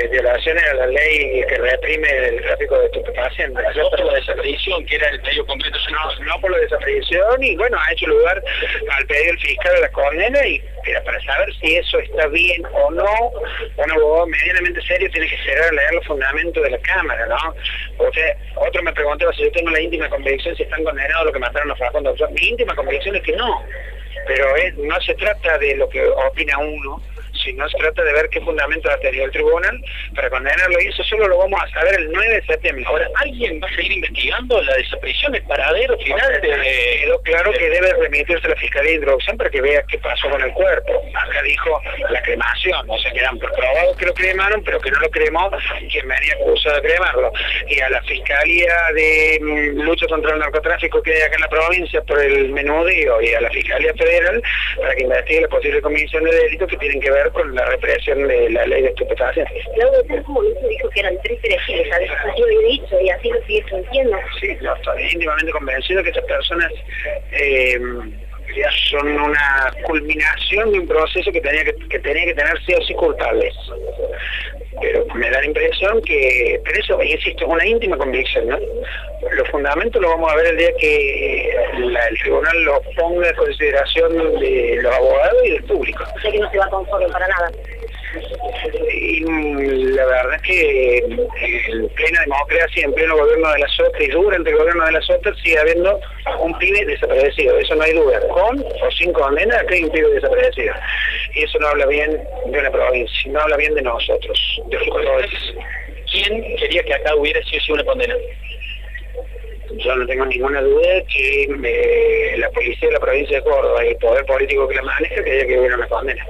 eh, violaciones a la ley que reprime el tráfico de estupefacientes. No por la desaparición, que era el pedido concreto. No, no por la desaparición y bueno, ha hecho lugar al pedido del fiscal de la condena y pero para saber si eso está bien o no, un abogado medianamente serio tiene que cerrar a leer los fundamentos de la Cámara, ¿no? Porque otro me preguntaba si yo tengo la íntima convicción si están condenados los que mataron a Facundo. Mi íntima convicción es que no, pero es, no se trata de lo que opina uno, si no se trata de ver qué fundamento ha tenido el tribunal para condenarlo y eso solo lo vamos a saber el 9 de septiembre. Ahora, ¿alguien va a seguir investigando la desaparición, el paradero final? de, quedó claro que debe remitirse a la Fiscalía de Introducción para que vea qué pasó con el cuerpo. Acá dijo la cremación, o sea, quedan probados que lo cremaron, pero que no lo cremó quien me haría acusado de cremarlo. Y a la Fiscalía de mm, Lucha contra el Narcotráfico que hay acá en la provincia por el menudeo y a la Fiscalía Federal para que investigue la posible comisión de delitos que tienen que ver con la represión de la ley de estupefacientes. Luego de como dijo que eran tres perejiles, ¿sabes? Yo lo he dicho y así lo sigue sintiendo. Sí, no, estoy íntimamente convencido que estas personas eh, son una culminación de un proceso que tenía que, que tenía que tener sí o sí culpables pero me da la impresión que, pero eso, insisto, es una íntima convicción, ¿no? Los fundamentos los vamos a ver el día que el tribunal los ponga en consideración de los abogados y del público. O sea que no se va conforme para nada. Y la verdad es que en plena democracia, en pleno gobierno de la SOTA y durante el gobierno de la SOTA sigue habiendo un pibe desaparecido, eso no hay duda, con o sin condena, acá hay un pibe desaparecido. Y eso no habla bien de la provincia, no habla bien de nosotros, de los ¿Quién quería que acá hubiera sido una condena? yo no tengo ninguna duda que eh, la policía de la provincia de Córdoba y el poder político que la maneja quería que hubiera una condena.